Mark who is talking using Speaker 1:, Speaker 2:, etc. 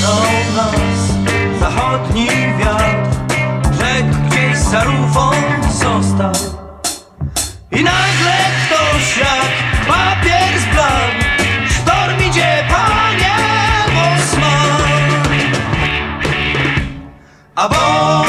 Speaker 1: Ciągnął nas zachodni wiatr Rzekł gdzieś za rufą został I nagle ktoś jak papier zbladł Sztorm idzie, panie Bosman A bo.